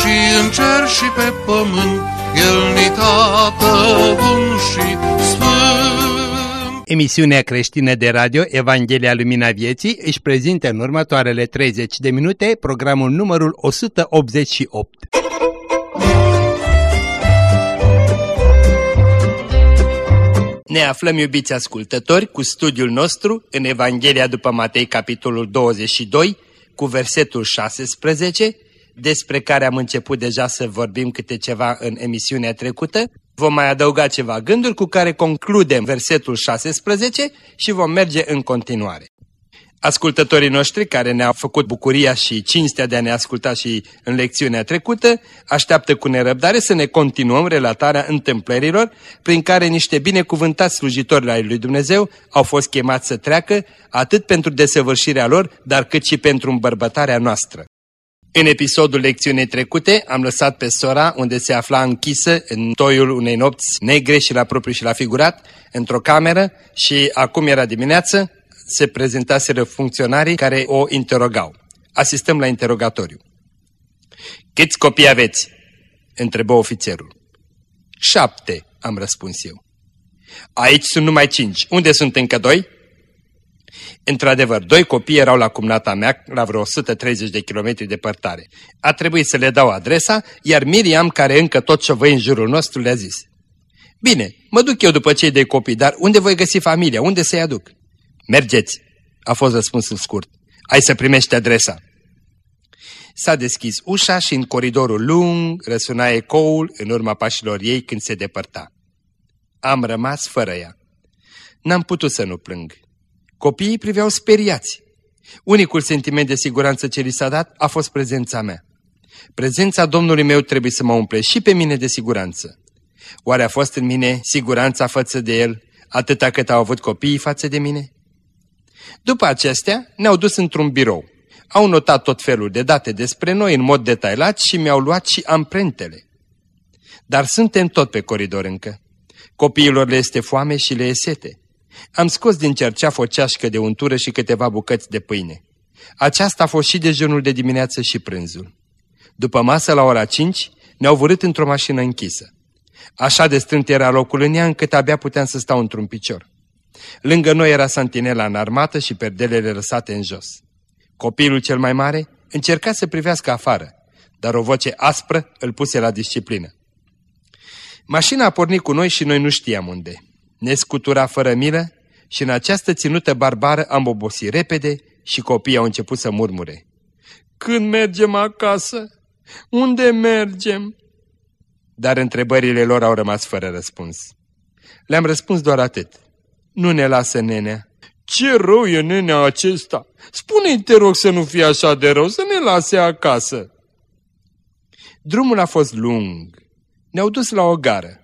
și în cer și pe pământ, El ni tată bun și sfânt. Emisiunea creștină de radio Evanghelia Lumina Vieții își prezintă în următoarele 30 de minute programul numărul 188. Ne aflăm, iubiți ascultători, cu studiul nostru în Evanghelia după Matei, capitolul 22, cu versetul 16, despre care am început deja să vorbim câte ceva în emisiunea trecută. Vom mai adăuga ceva gânduri cu care concludem versetul 16 și vom merge în continuare. Ascultătorii noștri care ne-au făcut bucuria și cinstea de a ne asculta și în lecțiunea trecută, așteaptă cu nerăbdare să ne continuăm relatarea întâmplărilor prin care niște binecuvântați slujitori ai lui Dumnezeu au fost chemați să treacă atât pentru desăvârșirea lor, dar cât și pentru îmbărbătarea noastră. În episodul lecțiunii trecute am lăsat pe sora unde se afla închisă în toiul unei nopți negre și la propriu și la figurat, într-o cameră și acum era dimineață, se prezentaseră funcționarii care o interogau. Asistăm la interogatoriu. Câți copii aveți? întrebă ofițerul. Șapte, am răspuns eu. Aici sunt numai cinci. Unde sunt încă doi? Într-adevăr, doi copii erau la cumnata mea, la vreo 130 de kilometri departare. A trebuit să le dau adresa, iar Miriam, care încă tot șovăi în jurul nostru, le-a zis. Bine, mă duc eu după cei de copii, dar unde voi găsi familia? Unde să-i aduc? Mergeți, a fost răspunsul scurt. Ai să primești adresa. S-a deschis ușa și în coridorul lung răsuna ecoul în urma pașilor ei când se depărta. Am rămas fără ea. N-am putut să nu plâng. Copiii priveau speriați. Unicul sentiment de siguranță ce li s-a dat a fost prezența mea. Prezența Domnului meu trebuie să mă umple și pe mine de siguranță. Oare a fost în mine siguranța față de El, atâta cât au avut copiii față de mine? După acestea, ne-au dus într-un birou. Au notat tot felul de date despre noi în mod detailat și mi-au luat și amprentele. Dar suntem tot pe coridor încă. Copiilor le este foame și le e sete. Am scos din cerceaf o ceașcă de untură și câteva bucăți de pâine. Aceasta a fost și dejunul de dimineață și prânzul. După masă, la ora 5, ne-au vărât într-o mașină închisă. Așa de strânt era locul în ea încât abia puteam să stau într-un picior. Lângă noi era santinela în armată și perdelele răsate în jos. Copilul cel mai mare încerca să privească afară, dar o voce aspră îl puse la disciplină. Mașina a pornit cu noi și noi nu știam unde ne scutura fără milă și în această ținută barbară am obosit repede și copiii au început să murmure. Când mergem acasă? Unde mergem? Dar întrebările lor au rămas fără răspuns. Le-am răspuns doar atât. Nu ne lasă nenea. Ce rău e nenea acesta! Spune-i, te rog, să nu fie așa de rău, să ne lase acasă. Drumul a fost lung. Ne-au dus la o gară.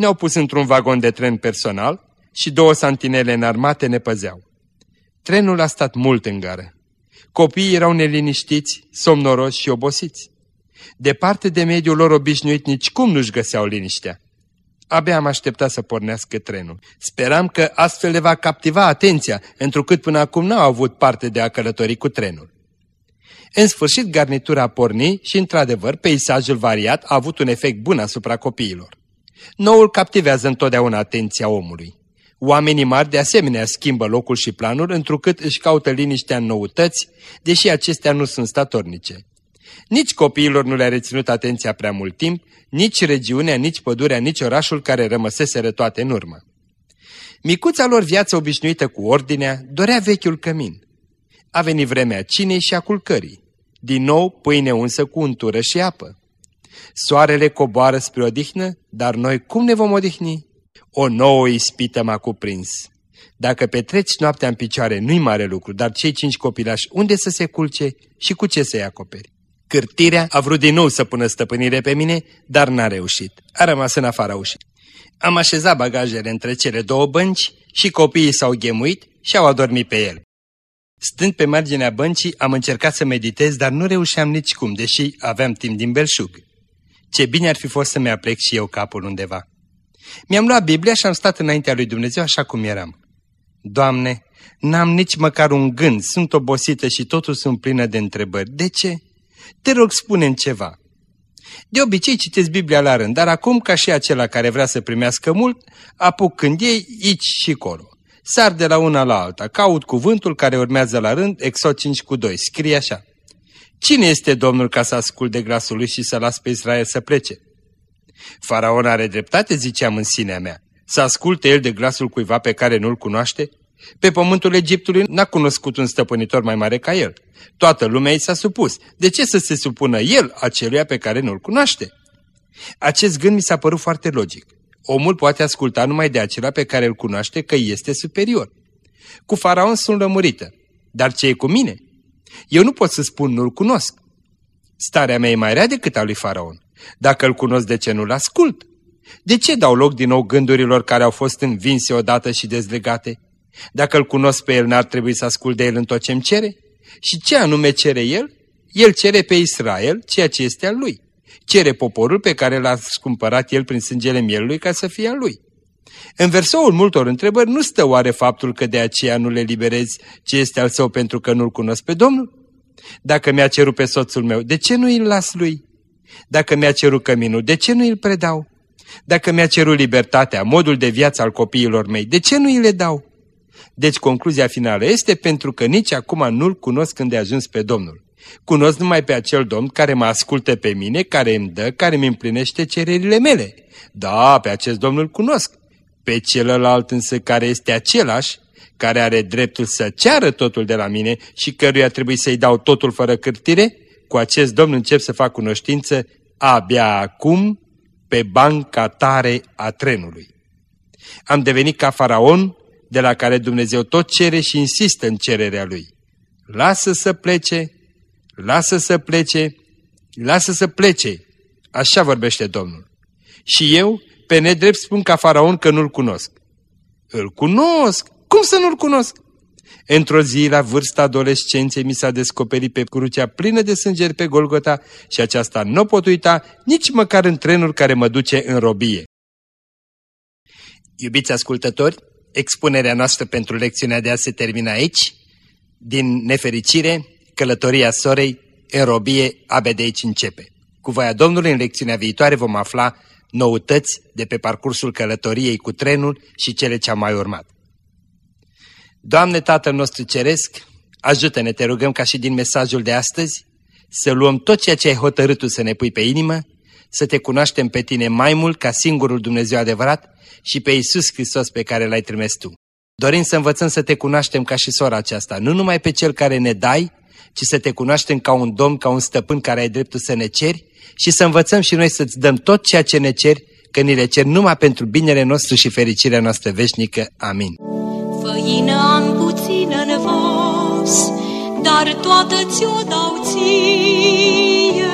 Ne-au pus într-un vagon de tren personal și două santinele înarmate ne păzeau. Trenul a stat mult în gară. Copiii erau neliniștiți, somnoroși și obosiți. Departe de mediul lor obișnuit, nici cum nu-și găseau liniștea. Abia am așteptat să pornească trenul. Speram că astfel le va captiva atenția, întrucât până acum n-au avut parte de a călători cu trenul. În sfârșit, garnitura a porni și, într-adevăr, peisajul variat a avut un efect bun asupra copiilor. Noul captivează întotdeauna atenția omului. Oamenii mari de asemenea schimbă locul și planul, întrucât își caută liniștea în noutăți, deși acestea nu sunt statornice. Nici copiilor nu le-a reținut atenția prea mult timp, nici regiunea, nici pădurea, nici orașul care rămăseseră toate în urmă. Micuța lor viață obișnuită cu ordinea dorea vechiul cămin. A venit vremea cinei și a culcării. Din nou pâine unsă cu untură și apă. Soarele coboară spre odihnă, dar noi cum ne vom odihni? O nouă ispită m-a cuprins. Dacă petreci noaptea în picioare, nu-i mare lucru, dar cei cinci copilași, unde să se culce și cu ce să-i acoperi? Cârtirea a vrut din nou să pună stăpânire pe mine, dar n-a reușit. A rămas în afara ușii. Am așezat bagajele între cele două bănci și copiii s-au ghemuit și au adormit pe el. Stând pe marginea băncii, am încercat să meditez, dar nu reușeam nici cum, deși aveam timp din belșug. Ce bine ar fi fost să-mi aplec și eu capul undeva. Mi-am luat Biblia și am stat înaintea lui Dumnezeu așa cum eram. Doamne, n-am nici măcar un gând, sunt obosită și totul sunt plină de întrebări. De ce? Te rog, spune ceva. De obicei citesc Biblia la rând, dar acum, ca și acela care vrea să primească mult, apuc când ei, aici și colo. Sar de la una la alta, caut cuvântul care urmează la rând, Exod 5 cu 2, scrie așa. Cine este Domnul ca să ascult de glasul lui și să las pe Israel să plece? Faraon are dreptate, ziceam în sinea mea, să asculte el de glasul cuiva pe care nu-l cunoaște? Pe pământul Egiptului n-a cunoscut un stăpânitor mai mare ca el. Toată lumea i s-a supus. De ce să se supună el aceluia pe care nu-l cunoaște? Acest gând mi s-a părut foarte logic. Omul poate asculta numai de acela pe care îl cunoaște că este superior. Cu faraon sunt lămurită. Dar ce e cu mine? Eu nu pot să spun nu-l cunosc. Starea mea e mai rea decât a lui faraon. Dacă îl cunosc, de ce nu-l ascult? De ce dau loc din nou gândurilor care au fost învinse odată și dezlegate? Dacă îl cunosc pe el, n-ar trebui să ascult de el în tot ce-mi cere? Și ce anume cere el? El cere pe Israel ceea ce este al lui. Cere poporul pe care l-a scumpărat el prin sângele mielului ca să fie al lui. În versoul multor întrebări nu stă oare faptul că de aceea nu le liberezi ce este al său pentru că nu-l cunosc pe Domnul? Dacă mi-a cerut pe soțul meu, de ce nu îl las lui? Dacă mi-a cerut căminul, de ce nu îl predau? Dacă mi-a cerut libertatea, modul de viață al copiilor mei, de ce nu îi le dau? Deci concluzia finală este pentru că nici acum nu-L cunosc când de ajuns pe Domnul. Cunosc numai pe acel Domn care mă ascultă pe mine, care îmi dă, care mi împlinește cererile mele. Da, pe acest Domn îl cunosc. Pe celălalt însă care este același, care are dreptul să ceară totul de la mine și căruia trebuie să-i dau totul fără cârtire, cu acest Domn încep să fac cunoștință abia acum pe banca tare a trenului. Am devenit ca faraon, de la care Dumnezeu tot cere și insistă în cererea lui. Lasă să plece, lasă să plece, lasă să plece. Așa vorbește Domnul. Și eu, pe nedrept, spun ca faraon că nu-l cunosc. Îl cunosc! Cum să nu-l cunosc? Într-o zi, la vârsta adolescenței, mi s-a descoperit pe crucea plină de sângeri pe Golgota și aceasta nu pot uita nici măcar în trenul care mă duce în robie. Iubiți ascultători, expunerea noastră pentru lecțiunea de azi se termină aici. Din nefericire, călătoria sorei în robie abia de aici începe. Cu voia Domnului, în lecțiunea viitoare vom afla noutăți de pe parcursul călătoriei cu trenul și cele ce au mai urmat. Doamne Tatăl nostru Ceresc, ajută-ne, te rugăm ca și din mesajul de astăzi, să luăm tot ceea ce ai hotărât să ne pui pe inimă, să te cunoaștem pe tine mai mult ca singurul Dumnezeu adevărat și pe Iisus Hristos pe care l-ai trimis tu. Dorim să învățăm să te cunoaștem ca și sora aceasta, nu numai pe cel care ne dai, ci să te cunoaștem ca un domn, ca un stăpân care ai dreptul să ne ceri și să învățăm și noi să-ți dăm tot ceea ce ne ceri, că ni le cer numai pentru binele nostru și fericirea noastră veșnică. Amin. Făină am puțin în vas, dar toată ți-o dau ție,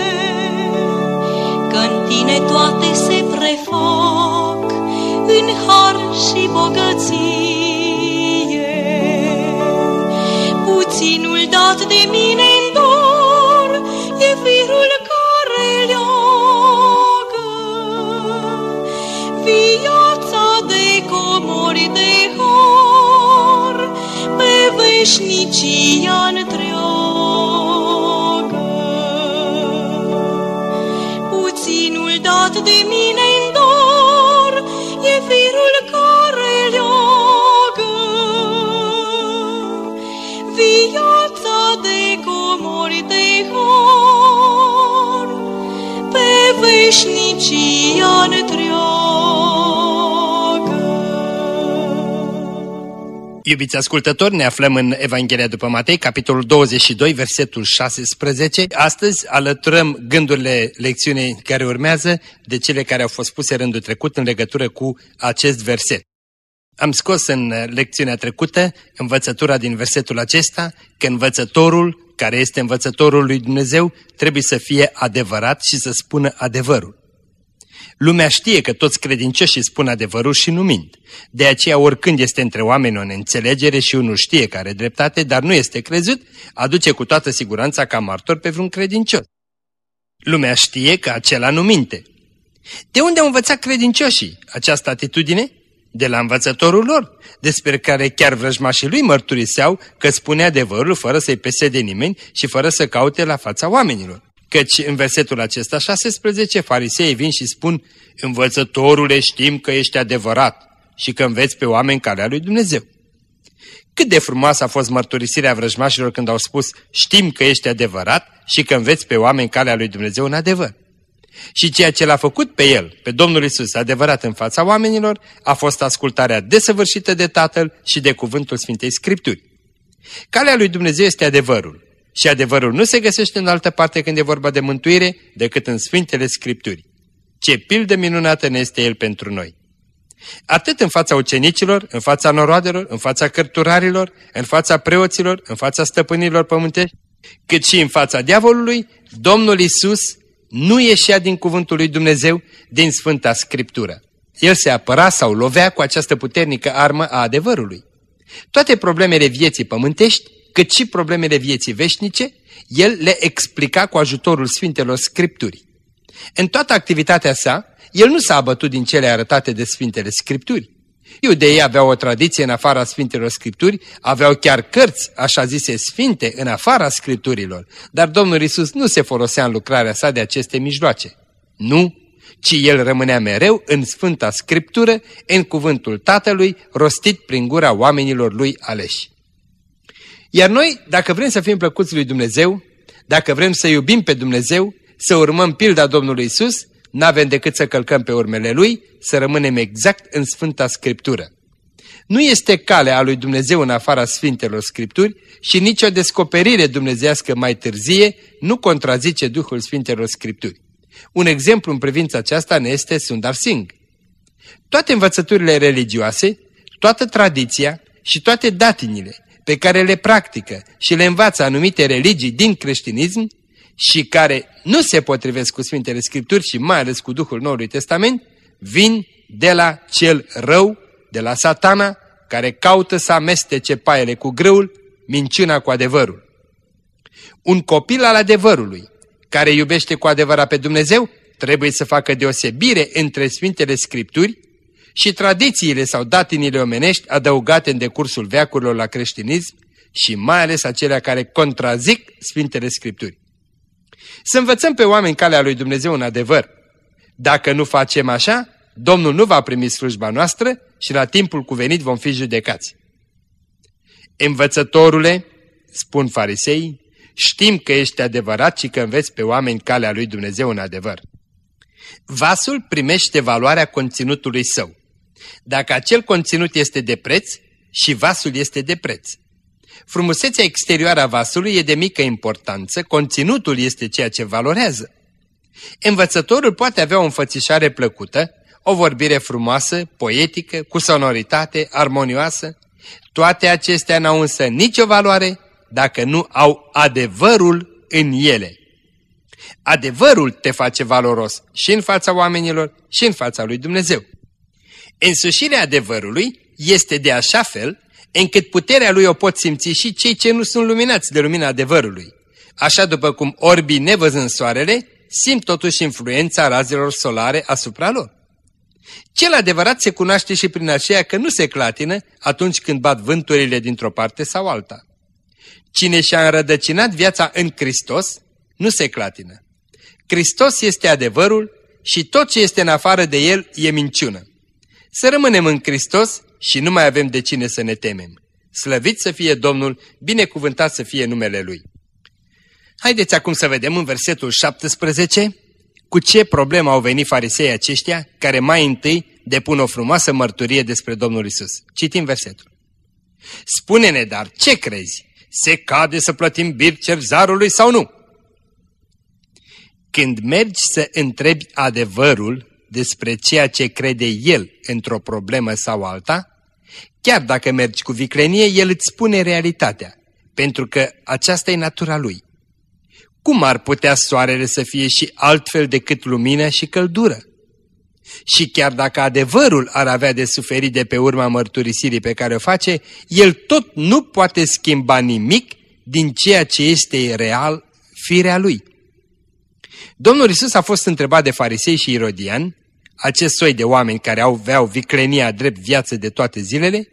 că în tine toate se prefac în har și bogăție. Puținul dat de mine în dor e firul care leagă viața de comori de har pe veșnicia întreagă. Puținul dat de mine veșnicia întreagă. Iubiți ascultători, ne aflăm în Evanghelia după Matei, capitolul 22, versetul 16. Astăzi alăturăm gândurile lecțiunii care urmează de cele care au fost puse rândul trecut în legătură cu acest verset. Am scos în lecțiunea trecută învățătura din versetul acesta că învățătorul care este învățătorul lui Dumnezeu, trebuie să fie adevărat și să spună adevărul. Lumea știe că toți credincioșii spun adevărul și nu mint. De aceea, oricând este între oameni o neînțelegere și unul știe că are dreptate, dar nu este crezut, aduce cu toată siguranța ca martor pe vreun credincios. Lumea știe că acela nu minte. De unde au învățat credincioșii această atitudine? De la învățătorul lor, despre care chiar vrăjmașii lui mărturiseau că spune adevărul fără să-i pese de nimeni și fără să caute la fața oamenilor. Căci în versetul acesta 16, fariseii vin și spun, Învățătorule, știm că ești adevărat și că înveți pe oameni calea lui Dumnezeu. Cât de frumoasă a fost mărturisirea vrăjmașilor când au spus, știm că ești adevărat și că înveți pe oameni calea lui Dumnezeu în adevăr. Și ceea ce l-a făcut pe el, pe Domnul Isus, adevărat în fața oamenilor, a fost ascultarea desăvârșită de Tatăl și de cuvântul Sfintei Scripturi. Calea lui Dumnezeu este adevărul și adevărul nu se găsește în altă parte când e vorba de mântuire decât în Sfintele Scripturi. Ce pildă minunată ne este El pentru noi! Atât în fața ucenicilor, în fața noroadelor, în fața cărturarilor, în fața preoților, în fața stăpânilor pământești, cât și în fața diavolului, Domnul Isus nu ieșea din cuvântul lui Dumnezeu, din Sfânta Scriptură. El se apăra sau lovea cu această puternică armă a adevărului. Toate problemele vieții pământești, cât și problemele vieții veșnice, el le explica cu ajutorul Sfintelor Scripturii. În toată activitatea sa, el nu s-a abătut din cele arătate de Sfintele Scripturi. Iudeii aveau o tradiție în afara Sfintelor Scripturi, aveau chiar cărți, așa zise sfinte, în afara Scripturilor, dar Domnul Isus nu se folosea în lucrarea sa de aceste mijloace. Nu, ci el rămânea mereu în Sfânta Scriptură, în cuvântul Tatălui, rostit prin gura oamenilor lui aleși. Iar noi, dacă vrem să fim plăcuți lui Dumnezeu, dacă vrem să iubim pe Dumnezeu, să urmăm pilda Domnului Isus, n-avem decât să călcăm pe urmele Lui, să rămânem exact în Sfânta Scriptură. Nu este calea a lui Dumnezeu în afara Sfintelor Scripturi și nicio descoperire dumnezească mai târzie nu contrazice Duhul Sfintelor Scripturi. Un exemplu în privința aceasta ne este Sundar Singh. Toate învățăturile religioase, toată tradiția și toate datinile pe care le practică și le învață anumite religii din creștinism și care nu se potrivesc cu Sfintele Scripturi și mai ales cu Duhul Noului Testament, vin de la cel rău, de la satana, care caută să amestece paiele cu grâul, minciuna cu adevărul. Un copil al adevărului, care iubește cu adevărat pe Dumnezeu, trebuie să facă deosebire între Sfintele Scripturi și tradițiile sau datinile omenești adăugate în decursul veacurilor la creștinism și mai ales acelea care contrazic Sfintele Scripturi. Să învățăm pe oameni calea lui Dumnezeu în adevăr. Dacă nu facem așa, Domnul nu va primi slujba noastră și la timpul cuvenit vom fi judecați. Învățătorule, spun farisei, știm că ești adevărat și că înveți pe oameni calea lui Dumnezeu în adevăr. Vasul primește valoarea conținutului său. Dacă acel conținut este de preț, și vasul este de preț. Frumusețea exterioară a vasului e de mică importanță, conținutul este ceea ce valorează. Învățătorul poate avea o înfățișare plăcută, o vorbire frumoasă, poetică, cu sonoritate, armonioasă. Toate acestea n-au însă nicio valoare dacă nu au adevărul în ele. Adevărul te face valoros și în fața oamenilor și în fața lui Dumnezeu. Însușirea adevărului este de așa fel încât puterea lui o pot simți și cei ce nu sunt luminați de lumina adevărului. Așa după cum orbii nevăzând soarele, simt totuși influența razelor solare asupra lor. Cel adevărat se cunoaște și prin aceea că nu se clatină atunci când bat vânturile dintr-o parte sau alta. Cine și-a înrădăcinat viața în Hristos, nu se clatină. Hristos este adevărul și tot ce este în afară de El e minciună. Să rămânem în Hristos și nu mai avem de cine să ne temem. Slăvit să fie Domnul, binecuvântat să fie numele Lui. Haideți acum să vedem în versetul 17 cu ce problemă au venit farisei aceștia care mai întâi depun o frumoasă mărturie despre Domnul Isus. Citim versetul. Spune-ne dar, ce crezi? Se cade să plătim bir cerzarului sau nu? Când mergi să întrebi adevărul despre ceea ce crede el într-o problemă sau alta, chiar dacă mergi cu viclenie, el îți spune realitatea, pentru că aceasta e natura lui. Cum ar putea soarele să fie și altfel decât lumină și căldură? Și chiar dacă adevărul ar avea de suferit de pe urma mărturisirii pe care o face, el tot nu poate schimba nimic din ceea ce este real firea lui. Domnul Isus a fost întrebat de farisei și irodian, acest soi de oameni care au aveau viclenia drept viață de toate zilele,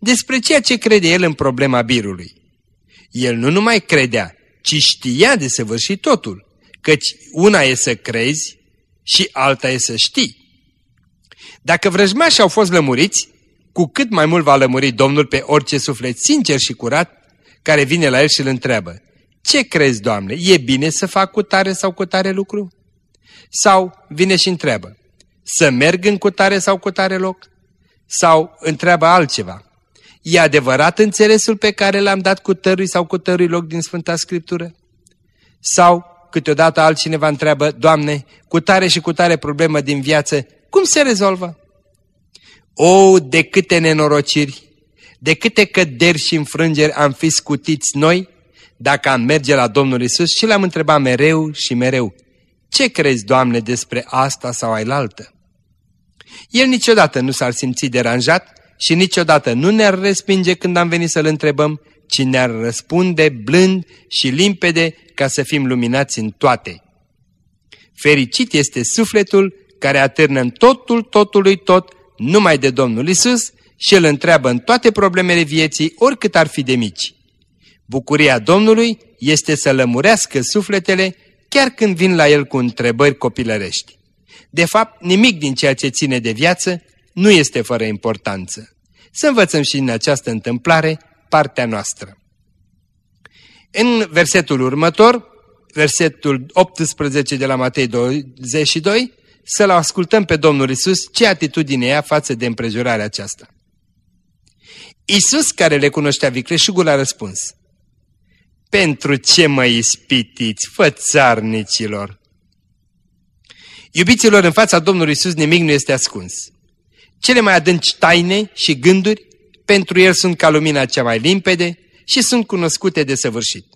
despre ceea ce crede el în problema birului. El nu numai credea, ci știa de săvârșit totul, căci una e să crezi și alta e să știi. Dacă vrăjmașii au fost lămuriți, cu cât mai mult va lămuri Domnul pe orice suflet sincer și curat care vine la el și îl întreabă, Ce crezi, Doamne, e bine să fac cu tare sau cu tare lucru? Sau vine și întreabă, Să merg în cu tare sau cu tare loc? Sau întreabă altceva, E adevărat înțelesul pe care l-am dat cu tărui sau cu tărui loc din Sfânta Scriptură? Sau câteodată altcineva întreabă, Doamne, cu tare și cu tare problemă din viață, cum se rezolvă? O, de câte nenorociri, de câte căderi și înfrângeri am fi scutiți noi dacă am merge la Domnul Isus și l-am întrebat mereu și mereu, ce crezi, Doamne, despre asta sau ailaltă? El niciodată nu s-ar simți deranjat și niciodată nu ne-ar respinge când am venit să-L întrebăm, ci ne-ar răspunde blând și limpede ca să fim luminați în toate. Fericit este sufletul care atârnă în totul totului tot numai de Domnul Isus și îl întreabă în toate problemele vieții, oricât ar fi de mici. Bucuria Domnului este să lămurească sufletele chiar când vin la el cu întrebări copilărești. De fapt, nimic din ceea ce ține de viață nu este fără importanță. Să învățăm și în această întâmplare partea noastră. În versetul următor, versetul 18 de la Matei 22, să-L ascultăm pe Domnul Isus ce atitudine ea față de împrejurarea aceasta. Isus, care le cunoștea vicleșugul, a răspuns, Pentru ce mă ispitiți, fățarnicilor? Iubiților, în fața Domnului Isus nimic nu este ascuns. Cele mai adânci taine și gânduri pentru El sunt ca lumina cea mai limpede și sunt cunoscute de săvârșit.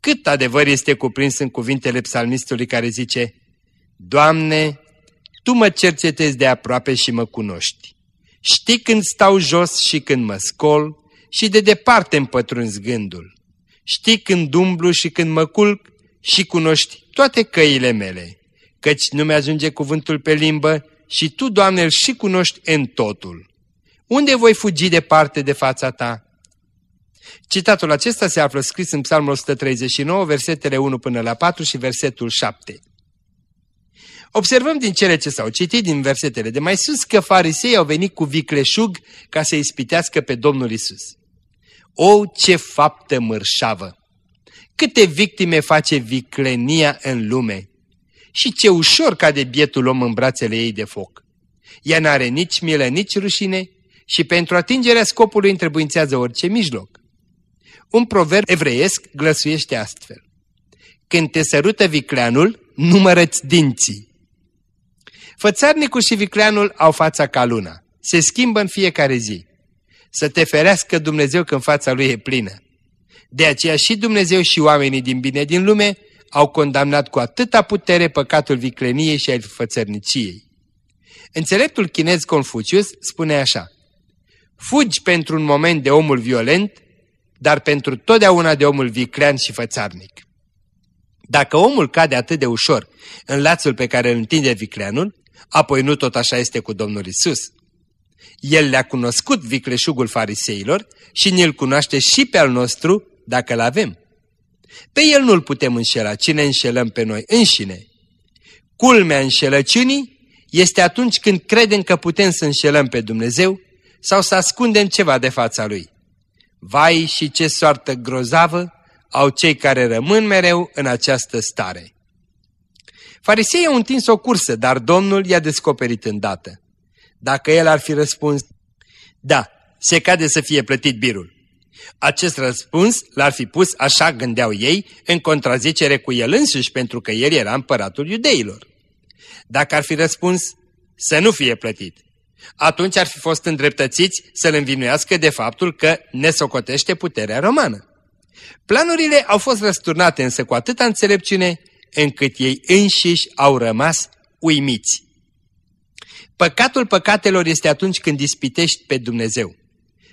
Cât adevăr este cuprins în cuvintele psalmistului care zice, Doamne, Tu mă cercetezi de aproape și mă cunoști. Știi când stau jos și când mă scol și de departe îmi pătrunzi gândul. Știi când umblu și când mă culc și cunoști toate căile mele, căci nu mi-ajunge cuvântul pe limbă și Tu, Doamne, îl și cunoști în totul. Unde voi fugi departe de fața Ta? Citatul acesta se află scris în Psalmul 139, versetele 1 până la 4 și versetul 7. Observăm din cele ce s-au citit din versetele de mai sus că farisei au venit cu vicleșug ca să ispitească pe Domnul Isus. O, ce faptă mărșavă! Câte victime face viclenia în lume! Și ce ușor cade bietul om în brațele ei de foc! Ea n-are nici milă, nici rușine și pentru atingerea scopului întrebuințează orice mijloc. Un proverb evreiesc glăsuiește astfel. Când te sărută vicleanul, numărăți dinții. Fățarnicul și vicleanul au fața ca luna. Se schimbă în fiecare zi. Să te ferească Dumnezeu când fața lui e plină. De aceea și Dumnezeu și oamenii din bine din lume au condamnat cu atâta putere păcatul vicleniei și al fățărniciei. Înțeleptul chinez Confucius spune așa, Fugi pentru un moment de omul violent, dar pentru totdeauna de omul viclean și fățarnic. Dacă omul cade atât de ușor în lațul pe care îl întinde vicleanul, apoi nu tot așa este cu Domnul Isus. El le-a cunoscut vicleșugul fariseilor și ne-l cunoaște și pe al nostru dacă-l avem. Pe el nu-l putem înșela, ci ne înșelăm pe noi înșine. Culmea înșelăciunii este atunci când credem că putem să înșelăm pe Dumnezeu sau să ascundem ceva de fața Lui. Vai și ce soartă grozavă au cei care rămân mereu în această stare. Fariseii au întins o cursă, dar Domnul i-a descoperit îndată. Dacă el ar fi răspuns, da, se cade să fie plătit birul. Acest răspuns l-ar fi pus, așa gândeau ei, în contrazicere cu el însuși, pentru că el era împăratul iudeilor. Dacă ar fi răspuns să nu fie plătit, atunci ar fi fost îndreptățiți să-l învinuiască de faptul că ne socotește puterea romană. Planurile au fost răsturnate însă cu atâta înțelepciune încât ei înșiși au rămas uimiți. Păcatul păcatelor este atunci când dispitești pe Dumnezeu.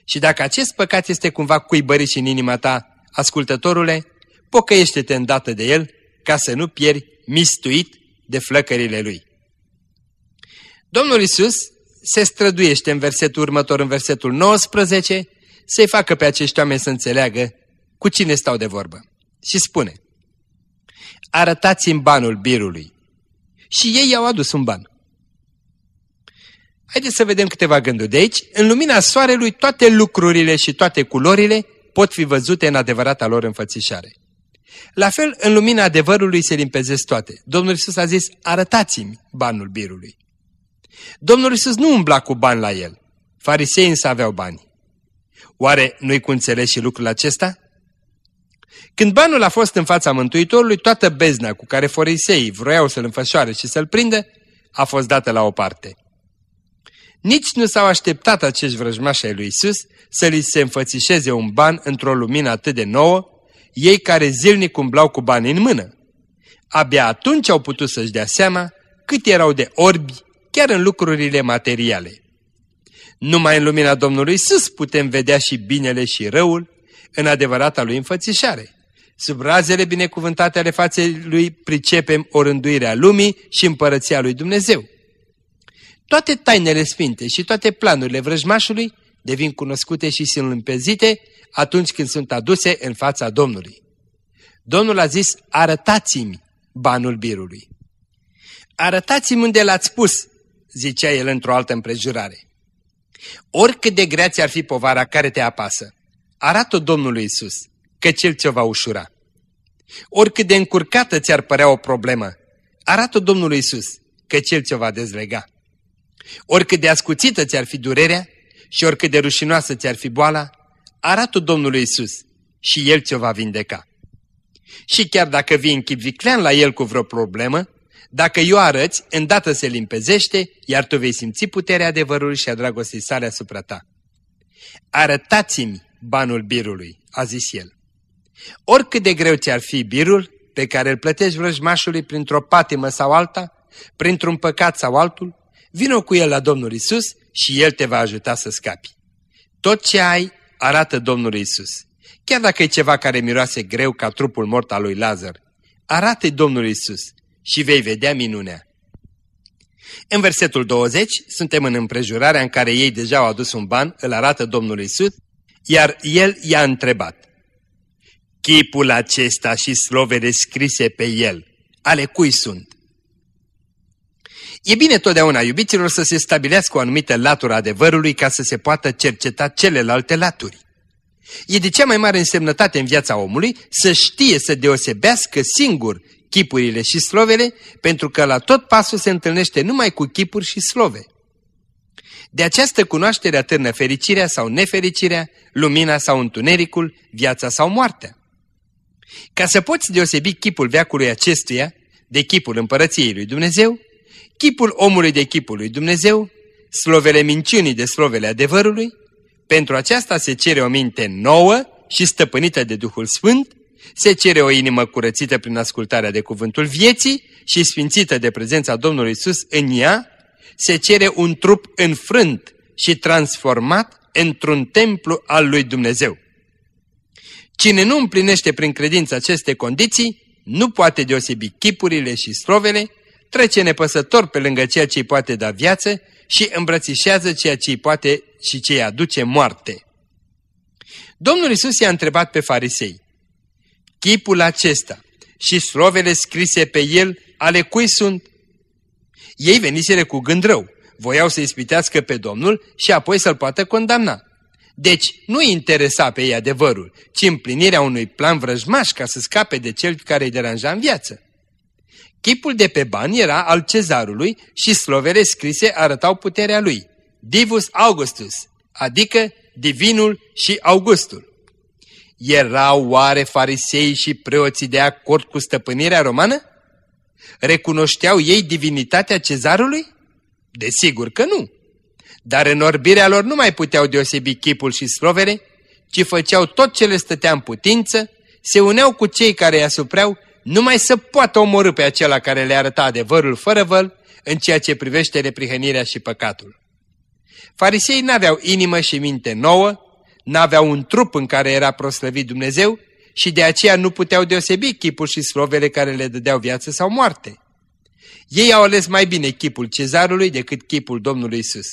Și dacă acest păcat este cumva cuibărit în inima ta, ascultătorule, pocăiește-te îndată de el ca să nu pieri mistuit de flăcările lui. Domnul Isus se străduiește în versetul următor, în versetul 19, să-i facă pe acești oameni să înțeleagă cu cine stau de vorbă. Și spune, arătați-mi banul birului. Și ei i-au adus un ban. Haideți să vedem câteva gânduri de aici. În lumina soarelui, toate lucrurile și toate culorile pot fi văzute în adevărata lor înfățișare. La fel, în lumina adevărului se limpezesc toate. Domnul Iisus a zis, arătați-mi banul birului. Domnul Iisus nu umbla cu bani la el. Farisei însă aveau bani. Oare nu-i cu înțeles și lucrul acesta? Când banul a fost în fața Mântuitorului, toată bezna cu care farisei vroiau să-l înfășoare și să-l prindă, a fost dată la o parte. Nici nu s-au așteptat acești vrăjmași ai lui Isus să li se înfățișeze un ban într-o lumină atât de nouă, ei care zilnic umblau cu bani în mână. Abia atunci au putut să-și dea seama cât erau de orbi chiar în lucrurile materiale. Numai în lumina Domnului Isus putem vedea și binele și răul în adevărata lui înfățișare. Sub razele binecuvântate ale faței lui pricepem orânduirea lumii și împărăția lui Dumnezeu. Toate tainele sfinte și toate planurile vrăjmașului devin cunoscute și sunt limpezite atunci când sunt aduse în fața Domnului. Domnul a zis, arătați-mi banul birului. Arătați-mi unde l-ați pus, zicea el într-o altă împrejurare. Oricât de grea ți-ar fi povara care te apasă, arată-o Domnului Isus, că Cel ți-o va ușura. Oricât de încurcată ți-ar părea o problemă, arată-o Domnului Isus, că Cel ți-o va dezlega. Oricât de ascuțită ți-ar fi durerea și oricât de rușinoasă ți-ar fi boala, arată Domnului Isus și El ți-o va vindeca. Și chiar dacă vii în chip viclean la El cu vreo problemă, dacă eu arăți, îndată se limpezește, iar tu vei simți puterea adevărului și a dragostei sale asupra ta. Arătați-mi banul birului, a zis el. Oricât de greu ți-ar fi birul, pe care îl plătești vrăjmașului printr-o patimă sau alta, printr-un păcat sau altul, vină cu el la Domnul Isus și el te va ajuta să scapi. Tot ce ai, arată Domnul Isus. Chiar dacă e ceva care miroase greu ca trupul mort al lui Lazar, arată Domnul Isus și vei vedea minunea. În versetul 20 suntem în împrejurarea în care ei deja au adus un ban, îl arată Domnul Isus, iar el i-a întrebat. Chipul acesta și slovele scrise pe el, ale cui sunt? E bine totdeauna, iubiților, să se stabilească o anumită latură adevărului ca să se poată cerceta celelalte laturi. E de cea mai mare însemnătate în viața omului să știe să deosebească singur chipurile și slovele, pentru că la tot pasul se întâlnește numai cu chipuri și slove. De această cunoaștere atârnă fericirea sau nefericirea, lumina sau întunericul, viața sau moartea. Ca să poți deosebi chipul veacului acestuia de chipul împărăției lui Dumnezeu, chipul omului de chipul lui Dumnezeu, slovele minciunii de slovele adevărului, pentru aceasta se cere o minte nouă și stăpânită de Duhul Sfânt, se cere o inimă curățită prin ascultarea de cuvântul vieții și sfințită de prezența Domnului Isus în ea, se cere un trup înfrânt și transformat într-un templu al lui Dumnezeu. Cine nu împlinește prin credință aceste condiții, nu poate deosebi chipurile și strovele, trece nepăsător pe lângă ceea ce îi poate da viață și îmbrățișează ceea ce îi poate și ce îi aduce moarte. Domnul Isus i-a întrebat pe farisei, chipul acesta și slovele scrise pe el, ale cui sunt? Ei veniseră cu gând rău, voiau să ispitească pe Domnul și apoi să-l poată condamna. Deci nu interesa pe ei adevărul, ci împlinirea unui plan vrăjmaș ca să scape de cel care îi deranja în viață. Chipul de pe bani era al cezarului și slovele scrise arătau puterea lui, Divus Augustus, adică divinul și Augustul. Erau oare farisei și preoții de acord cu stăpânirea romană? Recunoșteau ei divinitatea cezarului? Desigur că nu. Dar în orbirea lor nu mai puteau deosebi chipul și slovele, ci făceau tot ce le stătea în putință, se uneau cu cei care îi asupreau, numai să poată omorâ pe acela care le arăta adevărul fără văl în ceea ce privește reprihănirea și păcatul. Farisei n-aveau inimă și minte nouă, n-aveau un trup în care era proslăvit Dumnezeu și de aceea nu puteau deosebi chipul și slovele care le dădeau viață sau moarte. Ei au ales mai bine chipul cezarului decât chipul Domnului Isus.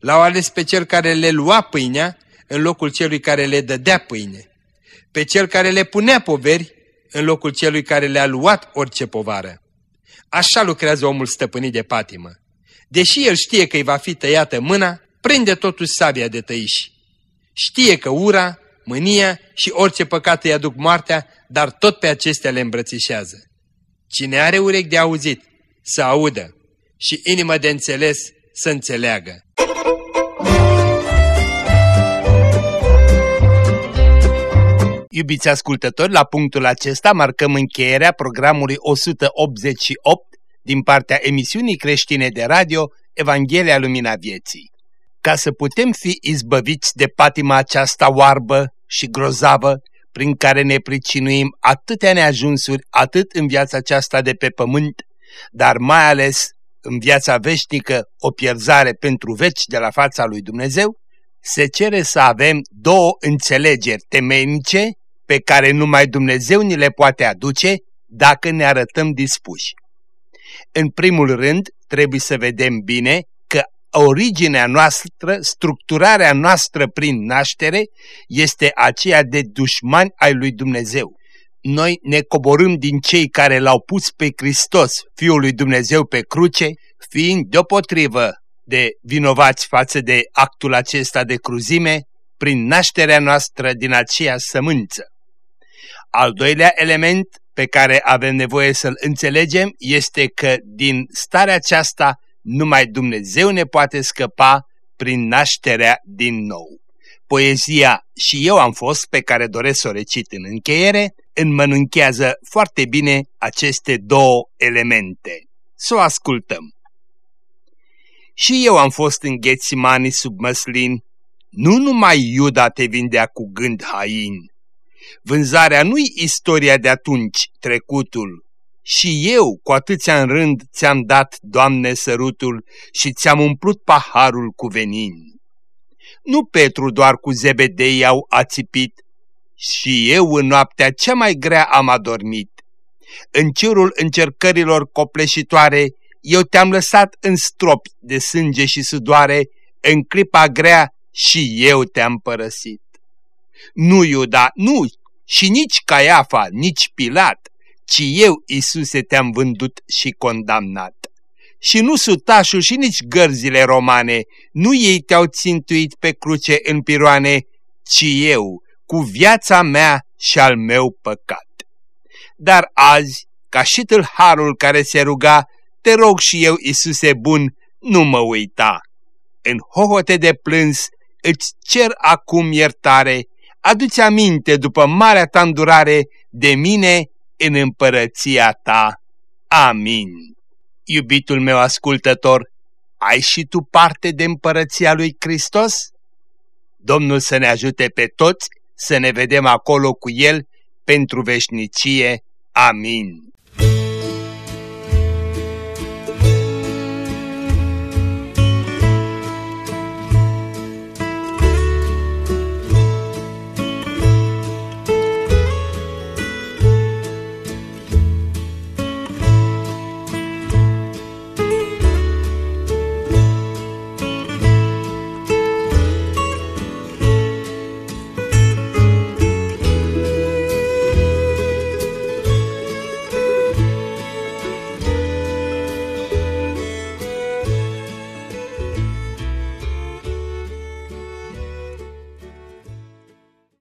L-au ales pe cel care le lua pâinea în locul celui care le dădea pâine, pe cel care le punea poveri în locul celui care le-a luat orice povară. Așa lucrează omul stăpânit de patimă. Deși el știe că îi va fi tăiată mâna, prinde totuși sabia de tăiși. Știe că ura, mânia și orice păcat îi aduc moartea, dar tot pe acestea le îmbrățișează. Cine are urechi de auzit, să audă și inimă de înțeles să înțeleagă. Iubiți ascultători, la punctul acesta marcăm încheierea programului 188 din partea emisiunii creștine de radio Evanghelia Lumina Vieții. Ca să putem fi izbăviți de patima aceasta oarbă și grozavă, prin care ne pricinuim atâtea neajunsuri atât în viața aceasta de pe pământ, dar mai ales în viața veșnică o pierzare pentru veci de la fața lui Dumnezeu, se cere să avem două înțelegeri temeinice pe care numai Dumnezeu ni le poate aduce dacă ne arătăm dispuși. În primul rând, trebuie să vedem bine că originea noastră, structurarea noastră prin naștere, este aceea de dușmani ai lui Dumnezeu. Noi ne coborâm din cei care l-au pus pe Hristos, Fiul lui Dumnezeu pe cruce, fiind deopotrivă de vinovați față de actul acesta de cruzime, prin nașterea noastră din aceea sămânță. Al doilea element pe care avem nevoie să-l înțelegem este că din starea aceasta numai Dumnezeu ne poate scăpa prin nașterea din nou. Poezia Și eu am fost, pe care doresc să o recit în încheiere, înmănânchează foarte bine aceste două elemente. Să o ascultăm. Și eu am fost în Ghețimani sub măslin, nu numai Iuda te vindea cu gând hain. Vânzarea nu-i istoria de atunci, trecutul, și eu, cu atâția în rând, ți-am dat, Doamne, sărutul și ți-am umplut paharul cu venin. Nu Petru doar cu zebedei au ațipit, și eu în noaptea cea mai grea am adormit. În cerul încercărilor copleșitoare, eu te-am lăsat în stropi de sânge și sudoare, în clipa grea și eu te-am părăsit. Nu, Iuda, nu, și nici Caiafa, nici Pilat, ci eu, Isuse, te-am vândut și condamnat. Și nu sutașul și nici gărzile romane, nu ei te-au țintuit pe cruce în piroane, ci eu, cu viața mea și al meu păcat. Dar azi, ca și tâlharul care se ruga, te rog și eu, Isuse bun, nu mă uita. În hohote de plâns îți cer acum iertare, aduți aminte după marea ta îndurare de mine în împărăția ta. Amin. Iubitul meu ascultător, ai și tu parte de împărăția lui Hristos? Domnul să ne ajute pe toți să ne vedem acolo cu El pentru veșnicie. Amin.